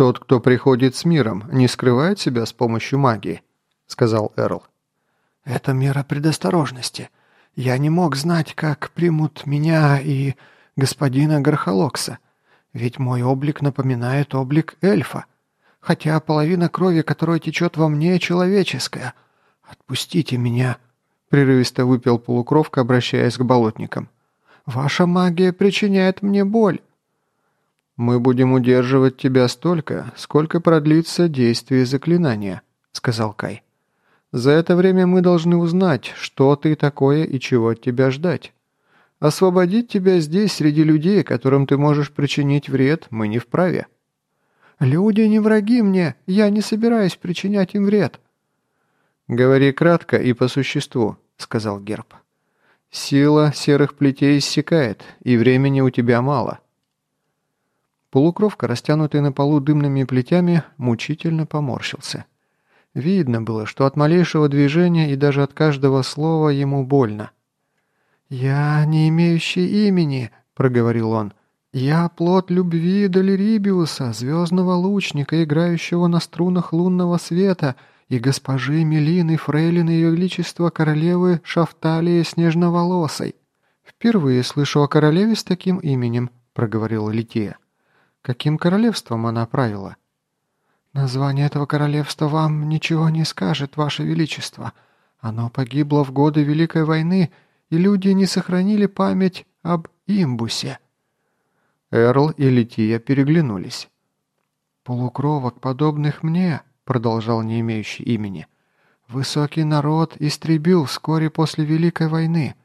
«Тот, кто приходит с миром, не скрывает себя с помощью магии», — сказал Эрл. «Это мера предосторожности. Я не мог знать, как примут меня и господина Гархолокса, ведь мой облик напоминает облик эльфа, хотя половина крови, которая течет во мне, человеческая. Отпустите меня!» Прерывисто выпил полукровка, обращаясь к болотникам. «Ваша магия причиняет мне боль». «Мы будем удерживать тебя столько, сколько продлится действие заклинания», — сказал Кай. «За это время мы должны узнать, что ты такое и чего от тебя ждать. Освободить тебя здесь, среди людей, которым ты можешь причинить вред, мы не вправе». «Люди не враги мне, я не собираюсь причинять им вред», «Говори кратко и по существу», — сказал Герб. «Сила серых плетей иссякает, и времени у тебя мало». Полукровка, растянутый на полу дымными плетями, мучительно поморщился. Видно было, что от малейшего движения и даже от каждого слова ему больно. «Я не имеющий имени», — проговорил он. «Я плод любви Долерибиуса, звездного лучника, играющего на струнах лунного света, и госпожи Мелины Фрейлины Ее Величества королевы Шафталии Снежноволосой. «Впервые слышу о королеве с таким именем», — проговорила Лития. «Каким королевством она правила?» «Название этого королевства вам ничего не скажет, Ваше Величество. Оно погибло в годы Великой войны, и люди не сохранили память об имбусе». Эрл и Лития переглянулись. «Полукровок, подобных мне», продолжал не имеющий имени. «Высокий народ истребил вскоре после Великой войны.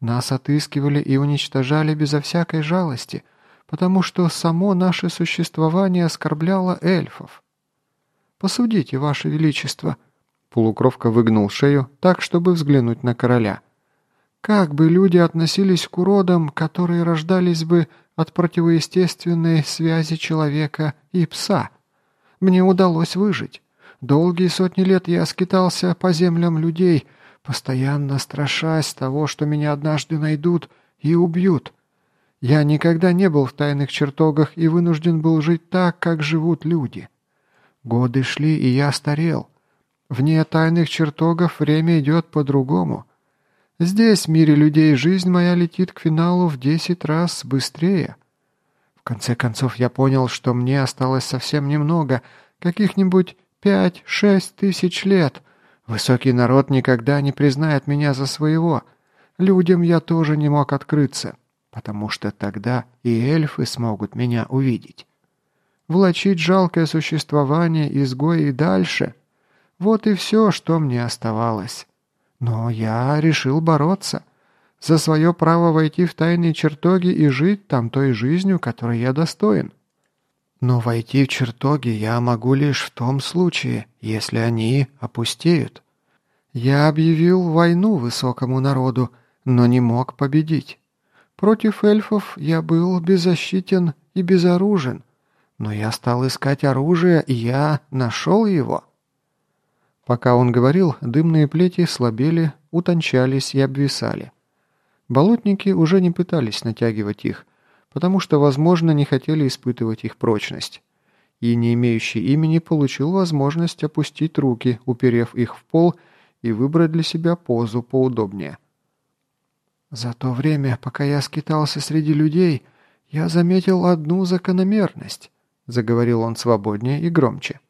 Нас отыскивали и уничтожали безо всякой жалости, потому что само наше существование оскорбляло эльфов. Посудите, Ваше Величество!» Полукровка выгнул шею так, чтобы взглянуть на короля. «Как бы люди относились к уродам, которые рождались бы от противоестественной связи человека и пса? Мне удалось выжить. Долгие сотни лет я скитался по землям людей, постоянно страшась того, что меня однажды найдут и убьют. Я никогда не был в тайных чертогах и вынужден был жить так, как живут люди. Годы шли, и я старел. Вне тайных чертогов время идет по-другому. Здесь, в мире людей, жизнь моя летит к финалу в десять раз быстрее. В конце концов, я понял, что мне осталось совсем немного, каких-нибудь Пять-шесть тысяч лет. Высокий народ никогда не признает меня за своего. Людям я тоже не мог открыться, потому что тогда и эльфы смогут меня увидеть. Влачить жалкое существование изгоя и дальше — вот и все, что мне оставалось. Но я решил бороться за свое право войти в тайные чертоги и жить там той жизнью, которой я достоин. Но войти в чертоги я могу лишь в том случае, если они опустеют. Я объявил войну высокому народу, но не мог победить. Против эльфов я был беззащитен и безоружен, но я стал искать оружие, и я нашел его». Пока он говорил, дымные плети слабели, утончались и обвисали. Болотники уже не пытались натягивать их, потому что, возможно, не хотели испытывать их прочность. И не имеющий имени получил возможность опустить руки, уперев их в пол, и выбрать для себя позу поудобнее. «За то время, пока я скитался среди людей, я заметил одну закономерность», — заговорил он свободнее и громче.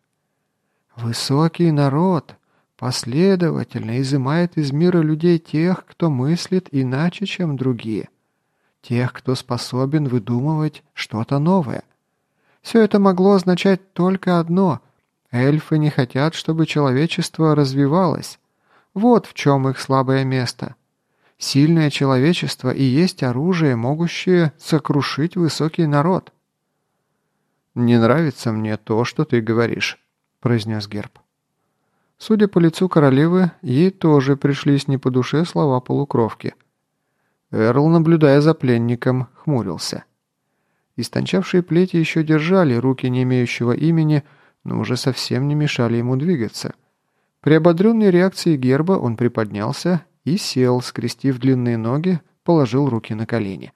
«Высокий народ последовательно изымает из мира людей тех, кто мыслит иначе, чем другие» тех, кто способен выдумывать что-то новое. Все это могло означать только одно – эльфы не хотят, чтобы человечество развивалось. Вот в чем их слабое место. Сильное человечество и есть оружие, могущее сокрушить высокий народ. «Не нравится мне то, что ты говоришь», – произнес Герб. Судя по лицу королевы, ей тоже пришлись не по душе слова полукровки – Эрл, наблюдая за пленником, хмурился. Истончавшие плети еще держали руки не имеющего имени, но уже совсем не мешали ему двигаться. При ободренной реакции герба он приподнялся и сел, скрестив длинные ноги, положил руки на колени.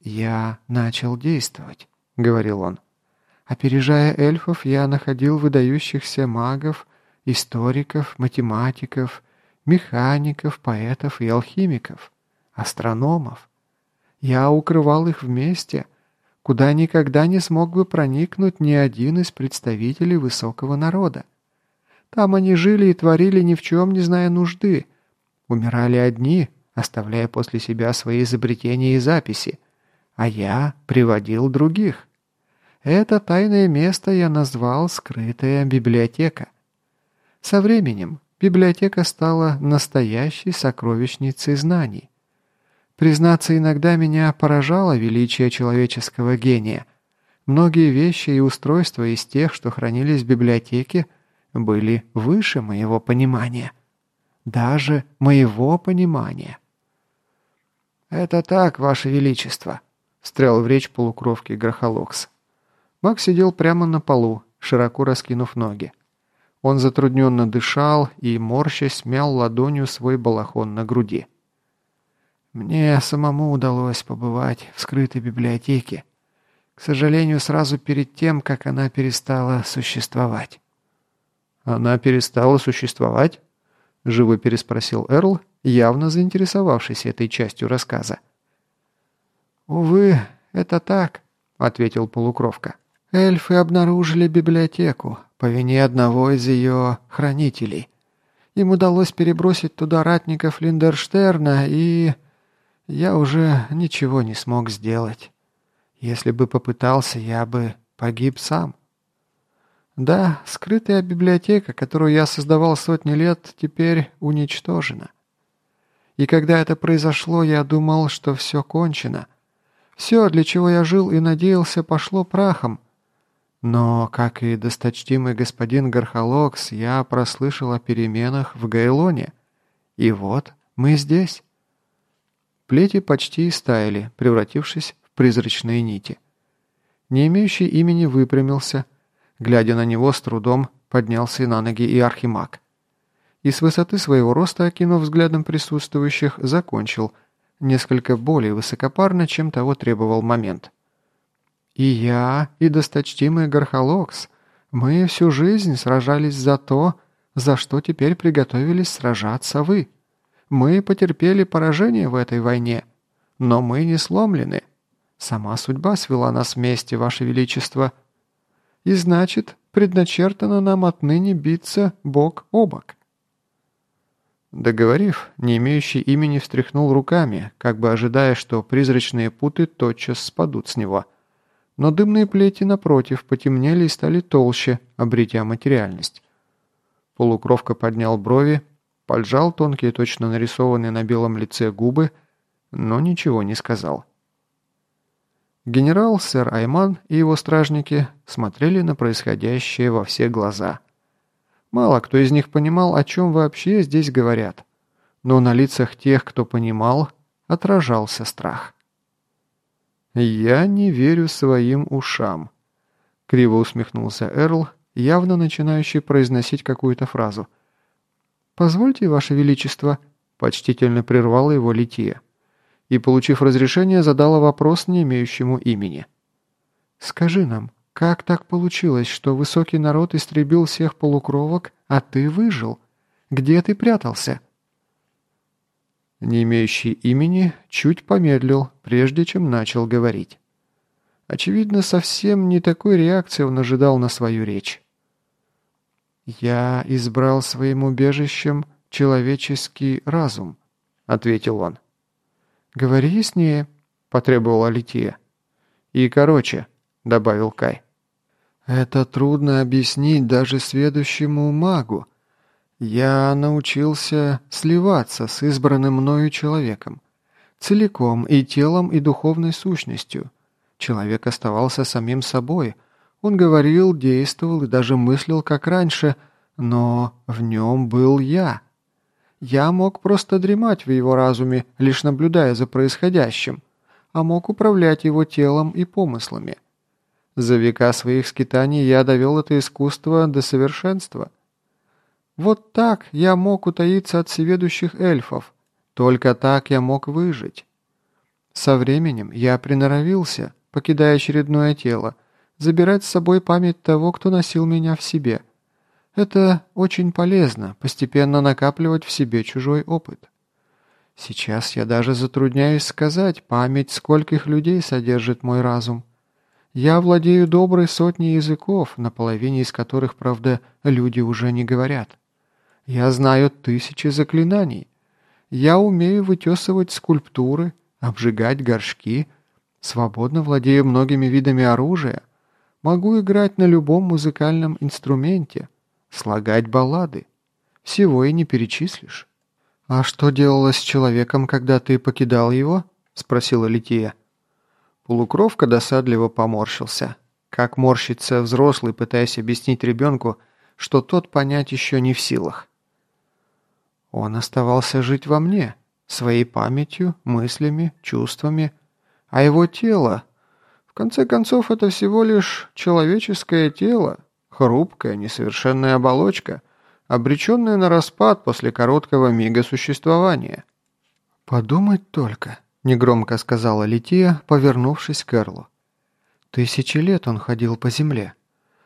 «Я начал действовать», — говорил он. Опережая эльфов, я находил выдающихся магов, историков, математиков, механиков, поэтов и алхимиков, астрономов. Я укрывал их вместе, куда никогда не смог бы проникнуть ни один из представителей высокого народа. Там они жили и творили ни в чем не зная нужды. Умирали одни, оставляя после себя свои изобретения и записи, а я приводил других. Это тайное место я назвал «скрытая библиотека». Со временем библиотека стала настоящей сокровищницей знаний. Признаться, иногда меня поражало величие человеческого гения. Многие вещи и устройства из тех, что хранились в библиотеке, были выше моего понимания. Даже моего понимания. «Это так, Ваше Величество», — встрял в речь полукровки Грохолокс. Маг сидел прямо на полу, широко раскинув ноги. Он затрудненно дышал и, морщась, смял ладонью свой балахон на груди. «Мне самому удалось побывать в скрытой библиотеке. К сожалению, сразу перед тем, как она перестала существовать». «Она перестала существовать?» — живо переспросил Эрл, явно заинтересовавшись этой частью рассказа. «Увы, это так», — ответил полукровка. Эльфы обнаружили библиотеку по вине одного из ее хранителей. Им удалось перебросить туда ратников Линдерштерна, и... Я уже ничего не смог сделать. Если бы попытался, я бы погиб сам. Да, скрытая библиотека, которую я создавал сотни лет, теперь уничтожена. И когда это произошло, я думал, что все кончено. Все, для чего я жил и надеялся, пошло прахом. Но, как и досточтимый господин Гархалокс, я прослышал о переменах в Гайлоне. И вот мы здесь. Плети почти истаяли, превратившись в призрачные нити. Не имеющий имени выпрямился. Глядя на него, с трудом поднялся на ноги и архимаг. И с высоты своего роста, окинув взглядом присутствующих, закончил, несколько более высокопарно, чем того требовал момент. И я, и досточтимый Гархалокс, мы всю жизнь сражались за то, за что теперь приготовились сражаться вы. Мы потерпели поражение в этой войне, но мы не сломлены. Сама судьба свела нас вместе, Ваше Величество. И значит, предначертано нам отныне биться бок о бок». Договорив, не имеющий имени встряхнул руками, как бы ожидая, что призрачные путы тотчас спадут с него – но дымные плети, напротив, потемнели и стали толще, обретя материальность. Полукровка поднял брови, поджал тонкие, точно нарисованные на белом лице губы, но ничего не сказал. Генерал, сэр Айман и его стражники смотрели на происходящее во все глаза. Мало кто из них понимал, о чем вообще здесь говорят, но на лицах тех, кто понимал, отражался страх. «Я не верю своим ушам», — криво усмехнулся Эрл, явно начинающий произносить какую-то фразу. «Позвольте, Ваше Величество», — почтительно прервала его Лития. И, получив разрешение, задала вопрос, не имеющему имени. «Скажи нам, как так получилось, что высокий народ истребил всех полукровок, а ты выжил? Где ты прятался?» не имеющий имени, чуть помедлил, прежде чем начал говорить. Очевидно, совсем не такой реакции он ожидал на свою речь. «Я избрал своим убежищем человеческий разум», — ответил он. «Говори яснее», — потребовала Лития. «И короче», — добавил Кай. «Это трудно объяснить даже сведущему магу», я научился сливаться с избранным мною человеком. Целиком и телом, и духовной сущностью. Человек оставался самим собой. Он говорил, действовал и даже мыслил, как раньше, но в нем был я. Я мог просто дремать в его разуме, лишь наблюдая за происходящим, а мог управлять его телом и помыслами. За века своих скитаний я довел это искусство до совершенства. Вот так я мог утаиться от всеведущих эльфов. Только так я мог выжить. Со временем я приноровился, покидая очередное тело, забирать с собой память того, кто носил меня в себе. Это очень полезно, постепенно накапливать в себе чужой опыт. Сейчас я даже затрудняюсь сказать, память скольких людей содержит мой разум. Я владею доброй сотней языков, на половине из которых, правда, люди уже не говорят. Я знаю тысячи заклинаний. Я умею вытесывать скульптуры, обжигать горшки, свободно владею многими видами оружия, могу играть на любом музыкальном инструменте, слагать баллады. Всего и не перечислишь. «А что делалось с человеком, когда ты покидал его?» — спросила Лития. Полукровка досадливо поморщился. Как морщится взрослый, пытаясь объяснить ребенку, что тот понять еще не в силах. Он оставался жить во мне, своей памятью, мыслями, чувствами, а его тело... В конце концов, это всего лишь человеческое тело, хрупкая, несовершенная оболочка, обреченная на распад после короткого мига существования. «Подумать только», — негромко сказала Лития, повернувшись к Эрлу. «Тысячи лет он ходил по земле.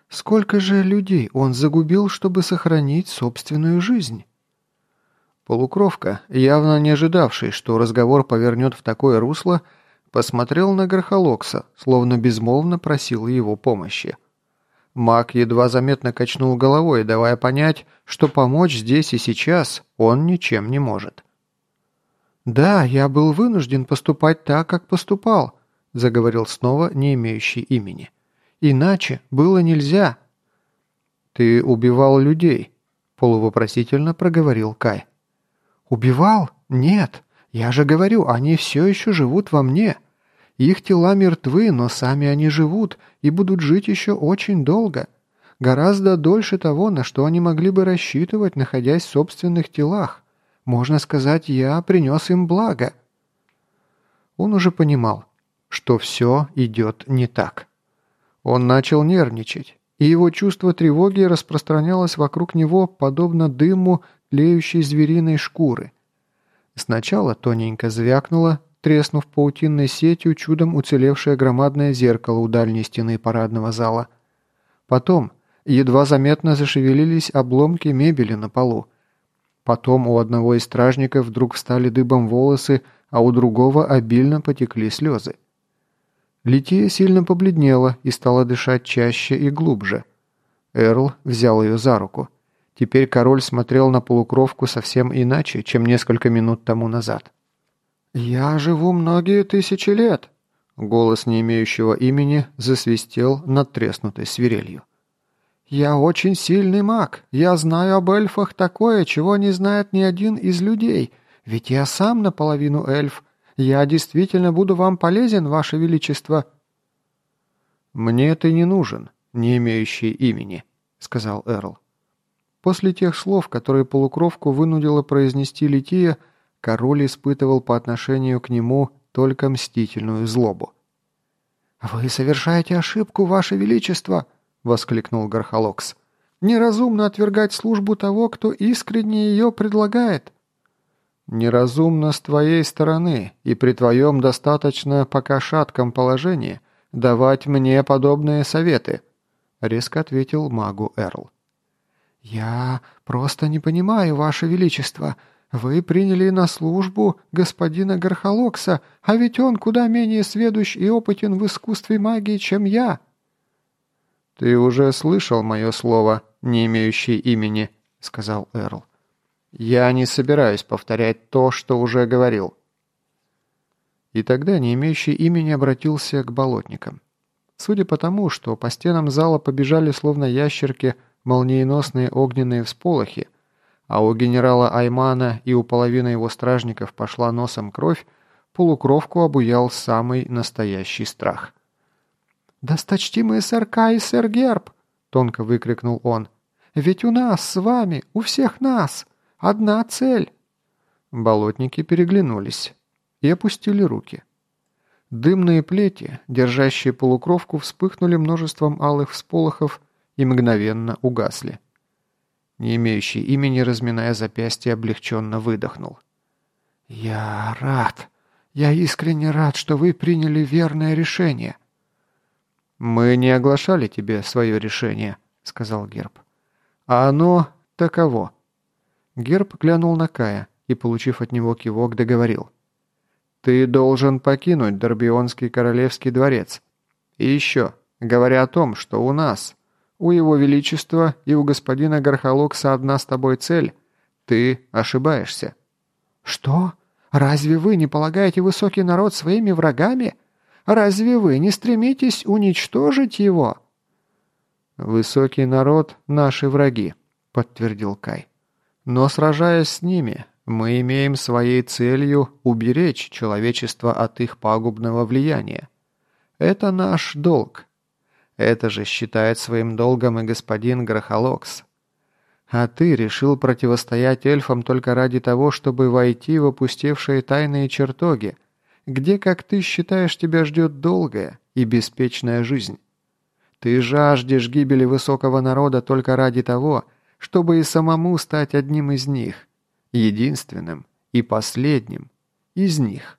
Сколько же людей он загубил, чтобы сохранить собственную жизнь?» Полукровка, явно не ожидавший, что разговор повернет в такое русло, посмотрел на Грохолокса, словно безмолвно просил его помощи. Маг едва заметно качнул головой, давая понять, что помочь здесь и сейчас он ничем не может. «Да, я был вынужден поступать так, как поступал», — заговорил снова не имеющий имени. «Иначе было нельзя». «Ты убивал людей», — полувопросительно проговорил Кай. «Убивал? Нет. Я же говорю, они все еще живут во мне. Их тела мертвы, но сами они живут и будут жить еще очень долго. Гораздо дольше того, на что они могли бы рассчитывать, находясь в собственных телах. Можно сказать, я принес им благо». Он уже понимал, что все идет не так. Он начал нервничать, и его чувство тревоги распространялось вокруг него, подобно дыму тлеющей звериной шкуры. Сначала тоненько звякнуло, треснув паутинной сетью чудом уцелевшее громадное зеркало у дальней стены парадного зала. Потом едва заметно зашевелились обломки мебели на полу. Потом у одного из стражников вдруг встали дыбом волосы, а у другого обильно потекли слезы. Лития сильно побледнела и стала дышать чаще и глубже. Эрл взял ее за руку. Теперь король смотрел на полукровку совсем иначе, чем несколько минут тому назад. «Я живу многие тысячи лет», — голос не имеющего имени засвистел над треснутой свирелью. «Я очень сильный маг. Я знаю об эльфах такое, чего не знает ни один из людей. Ведь я сам наполовину эльф. Я действительно буду вам полезен, ваше величество». «Мне ты не нужен, не имеющий имени», — сказал Эрл. После тех слов, которые полукровку вынудила произнести Лития, король испытывал по отношению к нему только мстительную злобу. «Вы совершаете ошибку, Ваше Величество!» — воскликнул Гархалокс. «Неразумно отвергать службу того, кто искренне ее предлагает». «Неразумно с твоей стороны и при твоем достаточно пока шатком положении давать мне подобные советы», — резко ответил магу Эрл. «Я просто не понимаю, Ваше Величество. Вы приняли на службу господина Гархалокса, а ведь он куда менее сведущ и опытен в искусстве магии, чем я». «Ты уже слышал мое слово, не имеющее имени», — сказал Эрл. «Я не собираюсь повторять то, что уже говорил». И тогда не имеющий имени обратился к болотникам. Судя по тому, что по стенам зала побежали словно ящерки — молниеносные огненные всполохи, а у генерала Аймана и у половины его стражников пошла носом кровь, полукровку обуял самый настоящий страх. «Досточтимые сэр Кай сэр Герб!» — тонко выкрикнул он. «Ведь у нас с вами, у всех нас, одна цель!» Болотники переглянулись и опустили руки. Дымные плети, держащие полукровку, вспыхнули множеством алых всполохов и мгновенно угасли. Не имеющий имени, разминая запястье, облегченно выдохнул. «Я рад. Я искренне рад, что вы приняли верное решение». «Мы не оглашали тебе свое решение», — сказал Герб. «А оно таково». Герб глянул на Кая и, получив от него кивок, договорил. «Ты должен покинуть Дорбионский королевский дворец. И еще, говоря о том, что у нас, у его величества и у господина Гархалокса одна с тобой цель, ты ошибаешься». «Что? Разве вы не полагаете высокий народ своими врагами? Разве вы не стремитесь уничтожить его?» «Высокий народ — наши враги», — подтвердил Кай. «Но сражаясь с ними, мы имеем своей целью уберечь человечество от их пагубного влияния. Это наш долг. Это же считает своим долгом и господин Грохолокс. А ты решил противостоять эльфам только ради того, чтобы войти в опустевшие тайные чертоги, где, как ты считаешь, тебя ждет долгая и беспечная жизнь. Ты жаждешь гибели высокого народа только ради того, чтобы и самому стать одним из них, единственным и последним из них.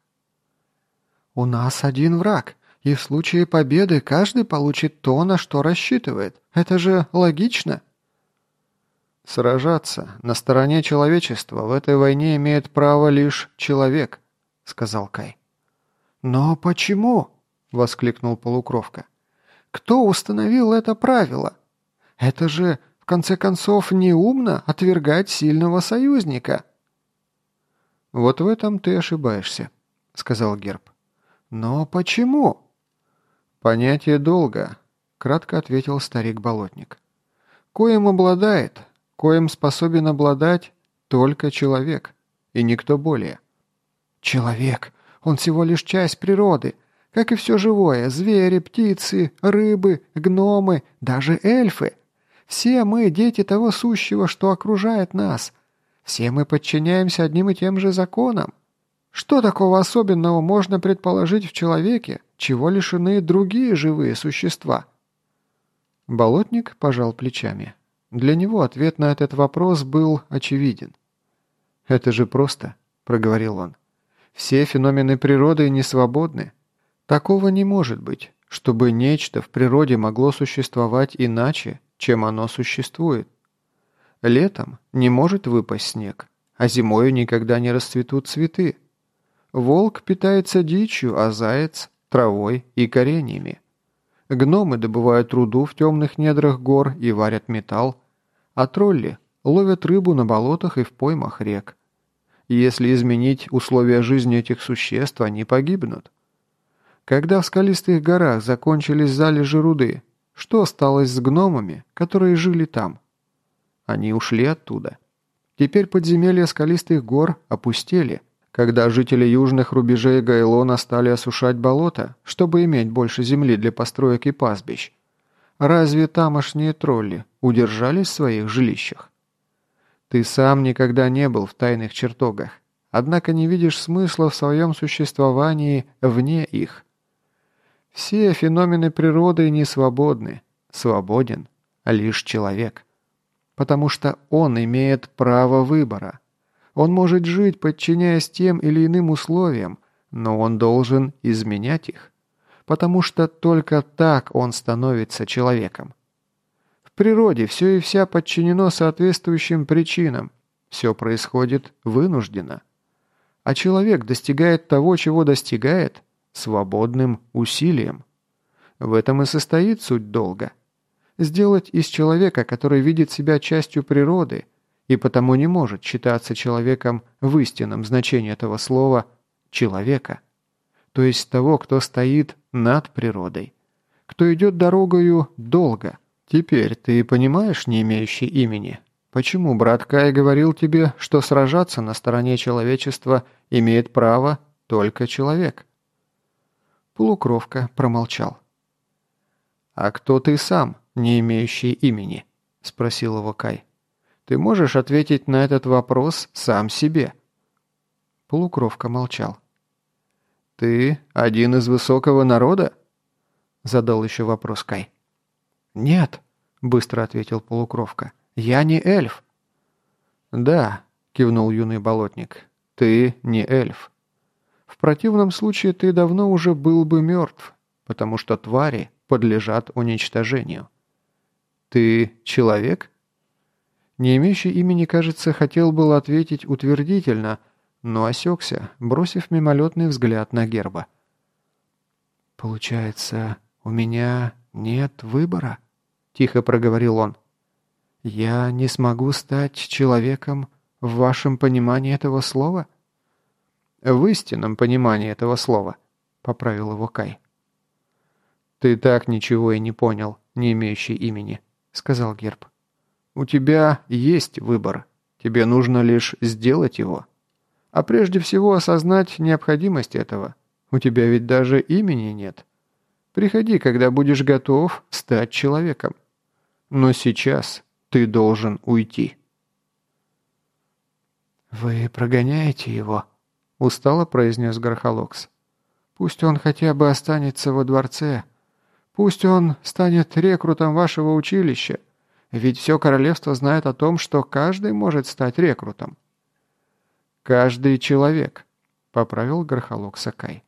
«У нас один враг, и в случае победы каждый получит то, на что рассчитывает. Это же логично». «Сражаться на стороне человечества в этой войне имеет право лишь человек», — сказал Кай. «Но почему?» — воскликнул полукровка. «Кто установил это правило? Это же, в конце концов, неумно отвергать сильного союзника». «Вот в этом ты ошибаешься», — сказал Герб. «Но почему?» «Понятие долга», — кратко ответил старик-болотник. «Коим обладает, коим способен обладать только человек, и никто более». «Человек! Он всего лишь часть природы, как и все живое, звери, птицы, рыбы, гномы, даже эльфы. Все мы дети того сущего, что окружает нас. Все мы подчиняемся одним и тем же законам. Что такого особенного можно предположить в человеке, чего лишены другие живые существа?» Болотник пожал плечами. Для него ответ на этот вопрос был очевиден. «Это же просто», — проговорил он. Все феномены природы не свободны. Такого не может быть, чтобы нечто в природе могло существовать иначе, чем оно существует. Летом не может выпасть снег, а зимою никогда не расцветут цветы. Волк питается дичью, а заяц – травой и кореньями. Гномы добывают руду в темных недрах гор и варят металл, а тролли ловят рыбу на болотах и в поймах рек. Если изменить условия жизни этих существ, они погибнут. Когда в скалистых горах закончились залежи руды, что осталось с гномами, которые жили там? Они ушли оттуда. Теперь подземелья скалистых гор опустели, когда жители южных рубежей Гайлона стали осушать болота, чтобы иметь больше земли для построек и пастбищ. Разве тамошние тролли удержались в своих жилищах? Ты сам никогда не был в тайных чертогах, однако не видишь смысла в своем существовании вне их. Все феномены природы не свободны, свободен лишь человек. Потому что он имеет право выбора. Он может жить, подчиняясь тем или иным условиям, но он должен изменять их. Потому что только так он становится человеком. В природе все и вся подчинено соответствующим причинам. Все происходит вынужденно. А человек достигает того, чего достигает, свободным усилием. В этом и состоит суть долга. Сделать из человека, который видит себя частью природы и потому не может считаться человеком в истинном значении этого слова «человека», то есть того, кто стоит над природой, кто идет дорогою долго, «Теперь ты понимаешь, не имеющий имени, почему брат Кай говорил тебе, что сражаться на стороне человечества имеет право только человек?» Полукровка промолчал. «А кто ты сам, не имеющий имени?» – спросил его Кай. «Ты можешь ответить на этот вопрос сам себе?» Полукровка молчал. «Ты один из высокого народа?» – задал еще вопрос Кай. «Нет», — быстро ответил полукровка. «Я не эльф». «Да», — кивнул юный болотник, — «ты не эльф. В противном случае ты давно уже был бы мертв, потому что твари, подлежат уничтожению. Ты человек? Не имеющий имени, кажется, хотел было ответить утвердительно, но осекся, бросив мимолетный взгляд на герба. «Получается, у меня нет выбора?» — тихо проговорил он. «Я не смогу стать человеком в вашем понимании этого слова?» «В истинном понимании этого слова», — поправил его Кай. «Ты так ничего и не понял, не имеющий имени», — сказал Герб. «У тебя есть выбор. Тебе нужно лишь сделать его. А прежде всего осознать необходимость этого. У тебя ведь даже имени нет. Приходи, когда будешь готов стать человеком. Но сейчас ты должен уйти». «Вы прогоняете его?» — устало произнес Грохолокс. «Пусть он хотя бы останется во дворце. Пусть он станет рекрутом вашего училища. Ведь все королевство знает о том, что каждый может стать рекрутом». «Каждый человек», — поправил Грохолок Сакай.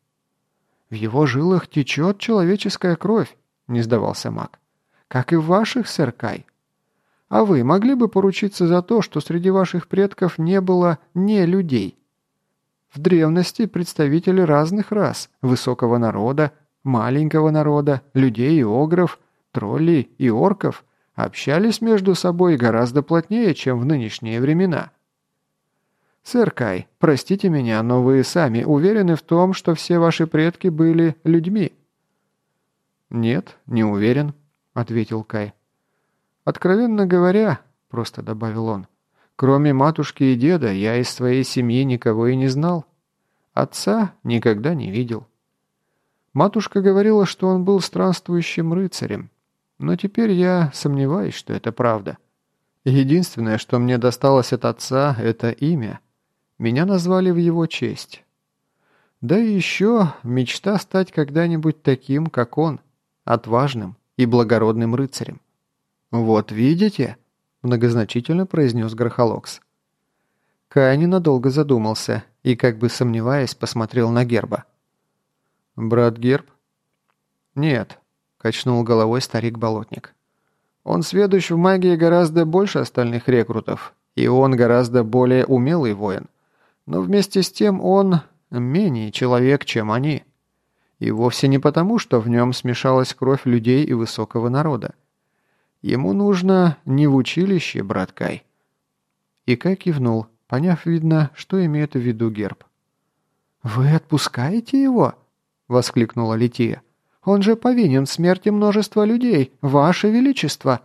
«В его жилах течет человеческая кровь», — не сдавался маг. «Как и в ваших, сэр Кай». А вы могли бы поручиться за то, что среди ваших предков не было не людей? В древности представители разных рас, высокого народа, маленького народа, людей и огров, троллей и орков общались между собой гораздо плотнее, чем в нынешние времена. Сэр Кай, простите меня, но вы сами уверены в том, что все ваши предки были людьми? Нет, не уверен, ответил Кай. «Откровенно говоря», — просто добавил он, «кроме матушки и деда я из своей семьи никого и не знал. Отца никогда не видел. Матушка говорила, что он был странствующим рыцарем, но теперь я сомневаюсь, что это правда. Единственное, что мне досталось от отца, это имя. Меня назвали в его честь. Да и еще мечта стать когда-нибудь таким, как он, отважным и благородным рыцарем. «Вот видите?» – многозначительно произнес Грохолокс. Кай ненадолго задумался и, как бы сомневаясь, посмотрел на Герба. «Брат Герб?» «Нет», – качнул головой старик-болотник. «Он сведущ в магии гораздо больше остальных рекрутов, и он гораздо более умелый воин. Но вместе с тем он менее человек, чем они. И вовсе не потому, что в нем смешалась кровь людей и высокого народа. Ему нужно не в училище, брат Кай». И Кай кивнул, поняв, видно, что имеет в виду герб. «Вы отпускаете его?» — воскликнула Лития. «Он же повинен в смерти множества людей, Ваше Величество!»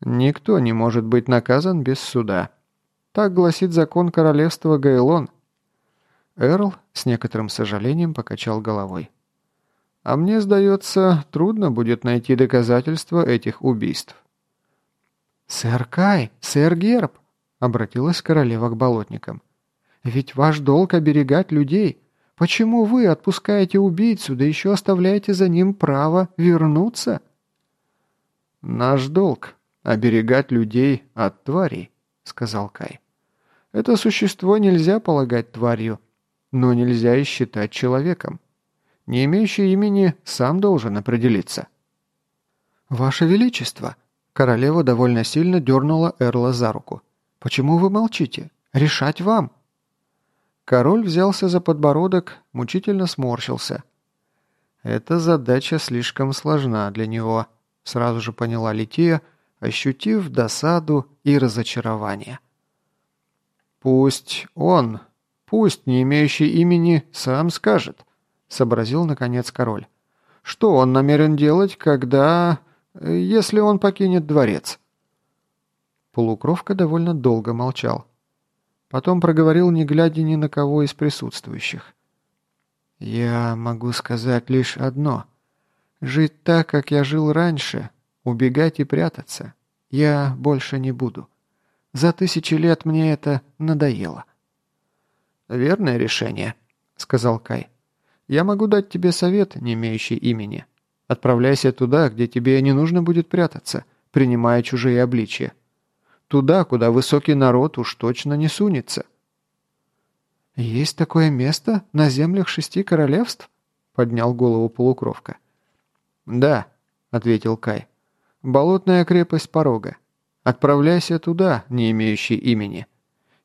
«Никто не может быть наказан без суда. Так гласит закон королевства Гайлон». Эрл с некоторым сожалением покачал головой. А мне, сдается, трудно будет найти доказательства этих убийств. «Сэр Кай, сэр Герб!» — обратилась королева к болотникам. «Ведь ваш долг оберегать людей. Почему вы отпускаете убийцу, да еще оставляете за ним право вернуться?» «Наш долг — оберегать людей от тварей», — сказал Кай. «Это существо нельзя полагать тварью, но нельзя и считать человеком не имеющий имени, сам должен определиться». «Ваше Величество!» Королева довольно сильно дернула Эрла за руку. «Почему вы молчите? Решать вам!» Король взялся за подбородок, мучительно сморщился. «Эта задача слишком сложна для него», — сразу же поняла Лития, ощутив досаду и разочарование. «Пусть он, пусть не имеющий имени, сам скажет, сообразил наконец король. «Что он намерен делать, когда... если он покинет дворец?» Полукровка довольно долго молчал. Потом проговорил, не глядя ни на кого из присутствующих. «Я могу сказать лишь одно. Жить так, как я жил раньше, убегать и прятаться, я больше не буду. За тысячи лет мне это надоело». «Верное решение», — сказал Кай. Я могу дать тебе совет, не имеющий имени. Отправляйся туда, где тебе не нужно будет прятаться, принимая чужие обличия. Туда, куда высокий народ уж точно не сунется». «Есть такое место на землях шести королевств?» — поднял голову полукровка. «Да», — ответил Кай. «Болотная крепость порога. Отправляйся туда, не имеющий имени,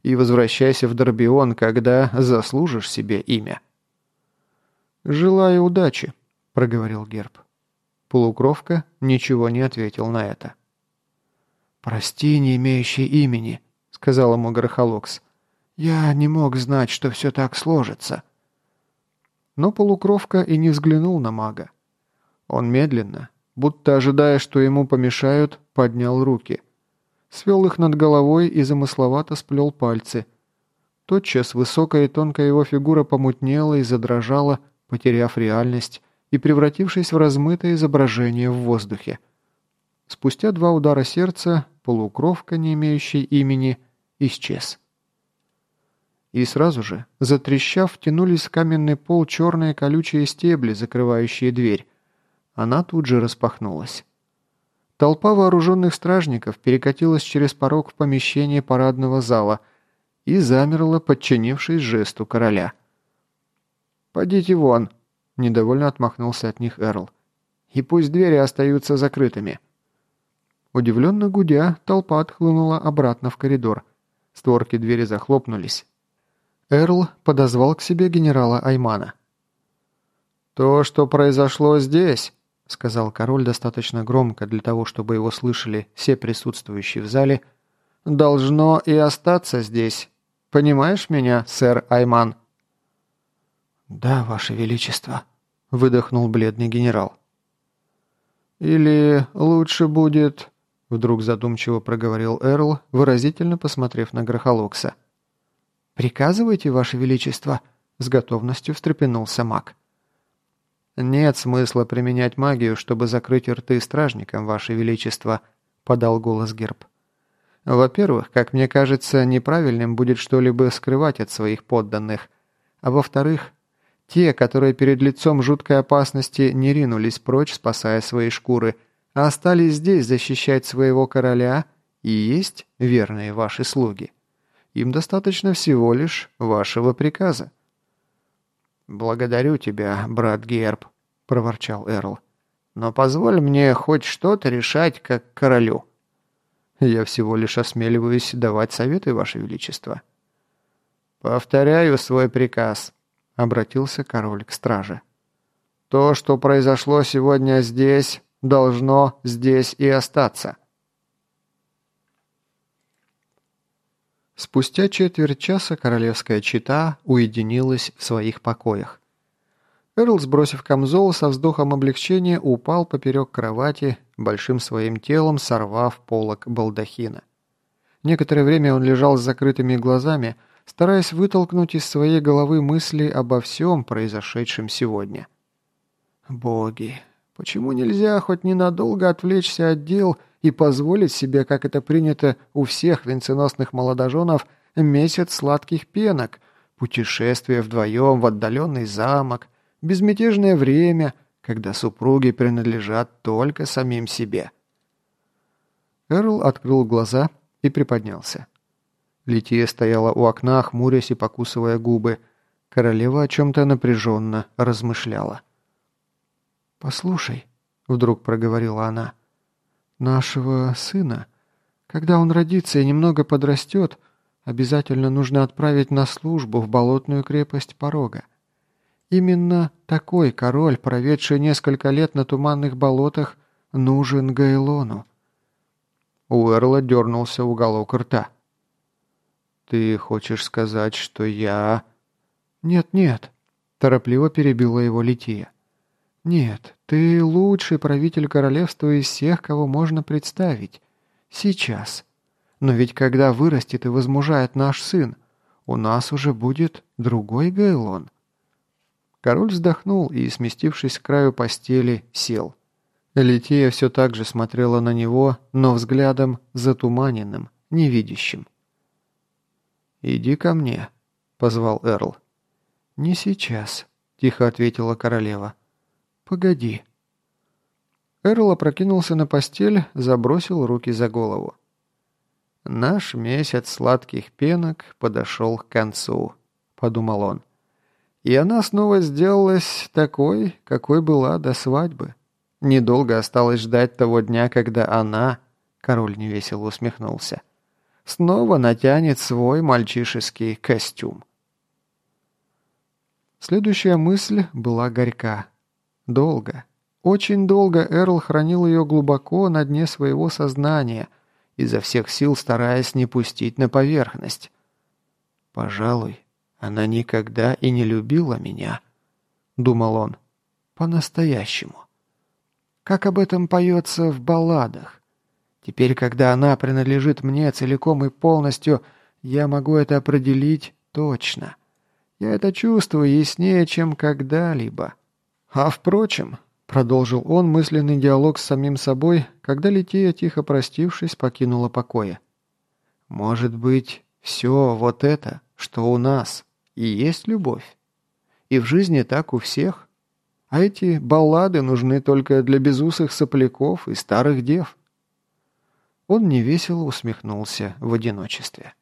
и возвращайся в Дорбион, когда заслужишь себе имя». «Желаю удачи», — проговорил Герб. Полукровка ничего не ответил на это. «Прости, не имеющий имени», — сказал ему Грохолокс. «Я не мог знать, что все так сложится». Но полукровка и не взглянул на мага. Он медленно, будто ожидая, что ему помешают, поднял руки. Свел их над головой и замысловато сплел пальцы. Тотчас высокая и тонкая его фигура помутнела и задрожала, потеряв реальность и превратившись в размытое изображение в воздухе. Спустя два удара сердца полукровка, не имеющий имени, исчез. И сразу же, затрещав, тянулись в каменный пол черные колючие стебли, закрывающие дверь. Она тут же распахнулась. Толпа вооруженных стражников перекатилась через порог в помещение парадного зала и замерла, подчинившись жесту короля. «Подите вон!» – недовольно отмахнулся от них Эрл. «И пусть двери остаются закрытыми». Удивленно гудя, толпа отхлынула обратно в коридор. Створки двери захлопнулись. Эрл подозвал к себе генерала Аймана. «То, что произошло здесь», — сказал король достаточно громко для того, чтобы его слышали все присутствующие в зале, — «должно и остаться здесь. Понимаешь меня, сэр Айман?» «Да, ваше величество», — выдохнул бледный генерал. «Или лучше будет...» — вдруг задумчиво проговорил Эрл, выразительно посмотрев на Грохолокса. «Приказывайте, Ваше Величество», — с готовностью встрепенулся маг. «Нет смысла применять магию, чтобы закрыть рты стражникам, Ваше Величество», — подал голос Герб. «Во-первых, как мне кажется, неправильным будет что-либо скрывать от своих подданных, а во-вторых, те, которые перед лицом жуткой опасности не ринулись прочь, спасая свои шкуры, а остались здесь защищать своего короля, и есть верные ваши слуги». Им достаточно всего лишь вашего приказа». «Благодарю тебя, брат Герб», — проворчал Эрл. «Но позволь мне хоть что-то решать как королю». «Я всего лишь осмеливаюсь давать советы, Ваше Величество». «Повторяю свой приказ», — обратился король к страже. «То, что произошло сегодня здесь, должно здесь и остаться». Спустя четверть часа королевская чита уединилась в своих покоях. Эрл, сбросив камзол, со вздохом облегчения упал поперек кровати, большим своим телом сорвав полок балдахина. Некоторое время он лежал с закрытыми глазами, стараясь вытолкнуть из своей головы мысли обо всем произошедшем сегодня. «Боги, почему нельзя хоть ненадолго отвлечься от дел и позволить себе, как это принято у всех венценосных молодоженов, месяц сладких пенок, путешествие вдвоем в отдаленный замок, безмятежное время, когда супруги принадлежат только самим себе. Эрл открыл глаза и приподнялся. Лития стояла у окна, хмурясь и покусывая губы. Королева о чем-то напряженно размышляла. «Послушай», — вдруг проговорила она, — нашего сына. Когда он родится и немного подрастет, обязательно нужно отправить на службу в болотную крепость Порога. Именно такой король, проведший несколько лет на туманных болотах, нужен Гайлону. У Эрла дернулся уголок рта. «Ты хочешь сказать, что я...» «Нет-нет», — торопливо перебила его Лития. «Нет, ты лучший правитель королевства из всех, кого можно представить. Сейчас. Но ведь когда вырастет и возмужает наш сын, у нас уже будет другой Гейлон». Король вздохнул и, сместившись к краю постели, сел. Лития все так же смотрела на него, но взглядом затуманенным, невидящим. «Иди ко мне», — позвал Эрл. «Не сейчас», — тихо ответила королева. «Погоди». Эрл опрокинулся на постель, забросил руки за голову. «Наш месяц сладких пенок подошел к концу», — подумал он. «И она снова сделалась такой, какой была до свадьбы. Недолго осталось ждать того дня, когда она, король невесело усмехнулся, снова натянет свой мальчишеский костюм. Следующая мысль была горька. Долго, очень долго Эрл хранил ее глубоко на дне своего сознания, изо всех сил стараясь не пустить на поверхность. «Пожалуй, она никогда и не любила меня», — думал он, — «по-настоящему». Как об этом поется в балладах. Теперь, когда она принадлежит мне целиком и полностью, я могу это определить точно. Я это чувствую яснее, чем когда-либо. А впрочем, Продолжил он мысленный диалог с самим собой, когда Лития, тихо простившись, покинула покоя. «Может быть, все вот это, что у нас, и есть любовь? И в жизни так у всех? А эти баллады нужны только для безусых сопляков и старых дев?» Он невесело усмехнулся в одиночестве.